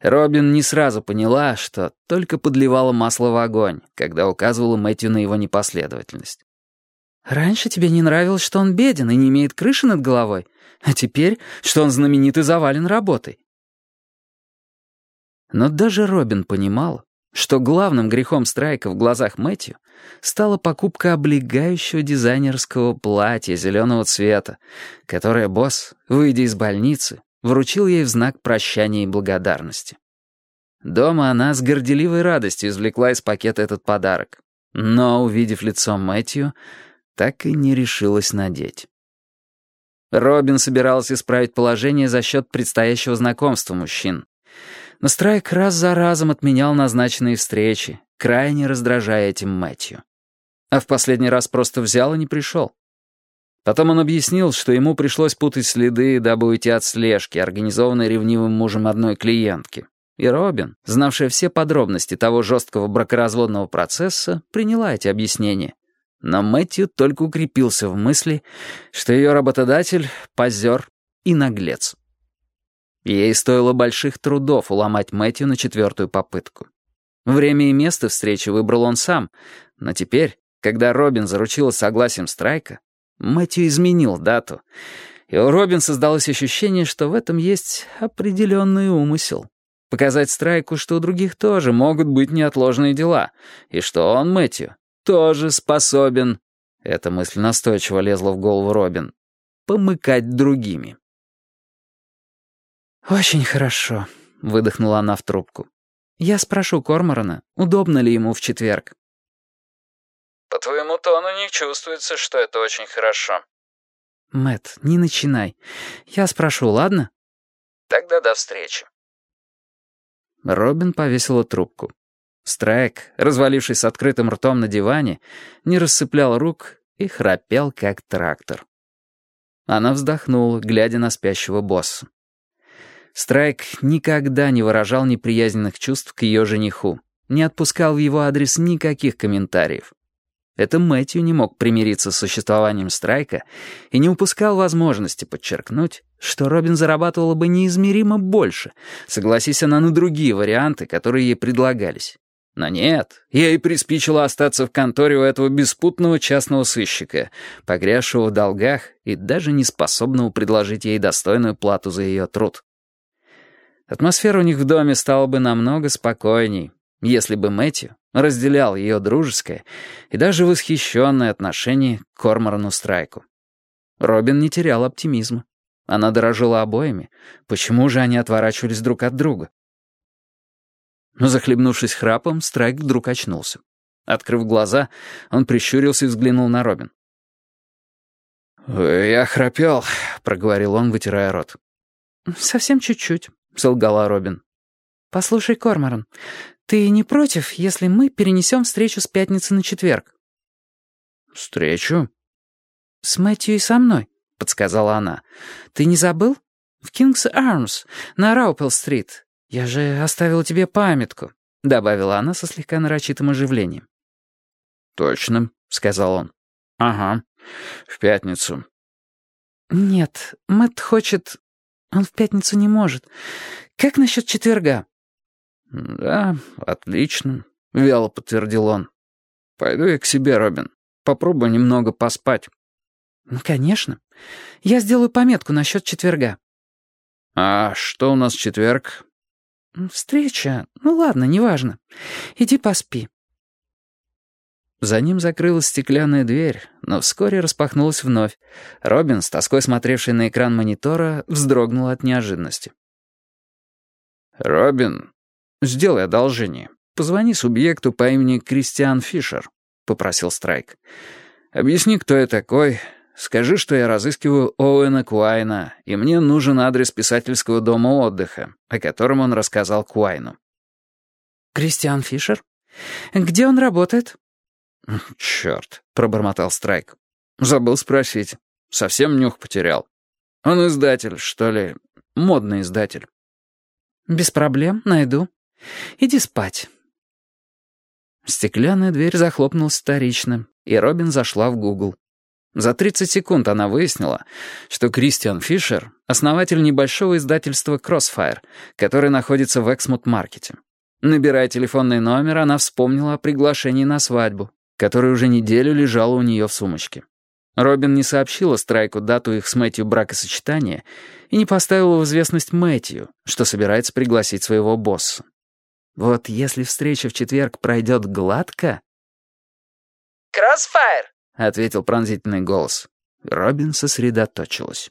Робин не сразу поняла, что только подливала масло в огонь, когда указывала Мэтью на его непоследовательность. «Раньше тебе не нравилось, что он беден и не имеет крыши над головой, а теперь, что он знаменит и завален работой». Но даже Робин понимал, что главным грехом Страйка в глазах Мэтью стала покупка облегающего дизайнерского платья зеленого цвета, которое босс, выйдя из больницы, вручил ей в знак прощания и благодарности. Дома она с горделивой радостью извлекла из пакета этот подарок, но, увидев лицо Мэтью, так и не решилась надеть. Робин собирался исправить положение за счет предстоящего знакомства мужчин. Но Страйк раз за разом отменял назначенные встречи, крайне раздражая этим Мэтью. А в последний раз просто взял и не пришел. Потом он объяснил, что ему пришлось путать следы, дабы уйти от слежки, организованной ревнивым мужем одной клиентки. И Робин, знавшая все подробности того жесткого бракоразводного процесса, приняла эти объяснения. Но Мэтью только укрепился в мысли, что ее работодатель — позер и наглец. Ей стоило больших трудов уломать Мэтью на четвертую попытку. Время и место встречи выбрал он сам, но теперь, когда Робин заручила согласием Страйка, Мэтью изменил дату, и у Робин создалось ощущение, что в этом есть определенный умысел. Показать Страйку, что у других тоже могут быть неотложные дела, и что он, Мэтью, тоже способен, эта мысль настойчиво лезла в голову Робин, помыкать другими. «Очень хорошо», — выдохнула она в трубку. «Я спрошу Корморана, удобно ли ему в четверг». По твоему тону не чувствуется, что это очень хорошо. Мэт, не начинай. Я спрошу, ладно? Тогда до встречи. Робин повесила трубку. Страйк, развалившись с открытым ртом на диване, не рассыплял рук и храпел, как трактор. Она вздохнула, глядя на спящего босса. Страйк никогда не выражал неприязненных чувств к ее жениху, не отпускал в его адрес никаких комментариев. Это Мэтью не мог примириться с существованием Страйка и не упускал возможности подчеркнуть, что Робин зарабатывала бы неизмеримо больше, согласись она на другие варианты, которые ей предлагались. Но нет, ей приспичило остаться в конторе у этого беспутного частного сыщика, погрязшего в долгах и даже не способного предложить ей достойную плату за ее труд. Атмосфера у них в доме стала бы намного спокойней, если бы Мэтью разделял ее дружеское и даже восхищенное отношение к Корморану Страйку. Робин не терял оптимизма. Она дорожила обоими. Почему же они отворачивались друг от друга? Но захлебнувшись храпом, Страйк вдруг очнулся. Открыв глаза, он прищурился и взглянул на Робин. «Я храпел», — проговорил он, вытирая рот. «Совсем чуть-чуть», — солгала Робин. «Послушай, Корморан, «Ты не против, если мы перенесем встречу с пятницы на четверг?» «Встречу?» «С Мэтью и со мной», — подсказала она. «Ты не забыл? В Кингс Армс, на Раупел-стрит. Я же оставила тебе памятку», — добавила она со слегка нарочитым оживлением. «Точно», — сказал он. «Ага, в пятницу». «Нет, Мэтт хочет... Он в пятницу не может. Как насчет четверга?» «Да, отлично», — вяло подтвердил он. «Пойду я к себе, Робин. Попробую немного поспать». «Ну, конечно. Я сделаю пометку насчет четверга». «А что у нас четверг?» «Встреча. Ну ладно, неважно. Иди поспи». За ним закрылась стеклянная дверь, но вскоре распахнулась вновь. Робин, с тоской смотревший на экран монитора, вздрогнул от неожиданности. «Робин», «Сделай одолжение. Позвони субъекту по имени Кристиан Фишер», — попросил Страйк. «Объясни, кто я такой. Скажи, что я разыскиваю Оуэна Куайна, и мне нужен адрес писательского дома отдыха, о котором он рассказал Куайну». «Кристиан Фишер? Где он работает?» «Черт», — пробормотал Страйк. «Забыл спросить. Совсем нюх потерял. Он издатель, что ли? Модный издатель». «Без проблем, найду», Иди спать». Стеклянная дверь захлопнулась вторично, и Робин зашла в Гугл. За 30 секунд она выяснила, что Кристиан Фишер — основатель небольшого издательства Crossfire, которое находится в Эксмут-маркете. Набирая телефонный номер, она вспомнила о приглашении на свадьбу, которое уже неделю лежало у нее в сумочке. Робин не сообщила Страйку дату их с Мэтью бракосочетания и не поставила в известность Мэтью, что собирается пригласить своего босса. Вот если встреча в четверг пройдет гладко... «Кроссфайр!» — ответил пронзительный голос. Робин сосредоточилась.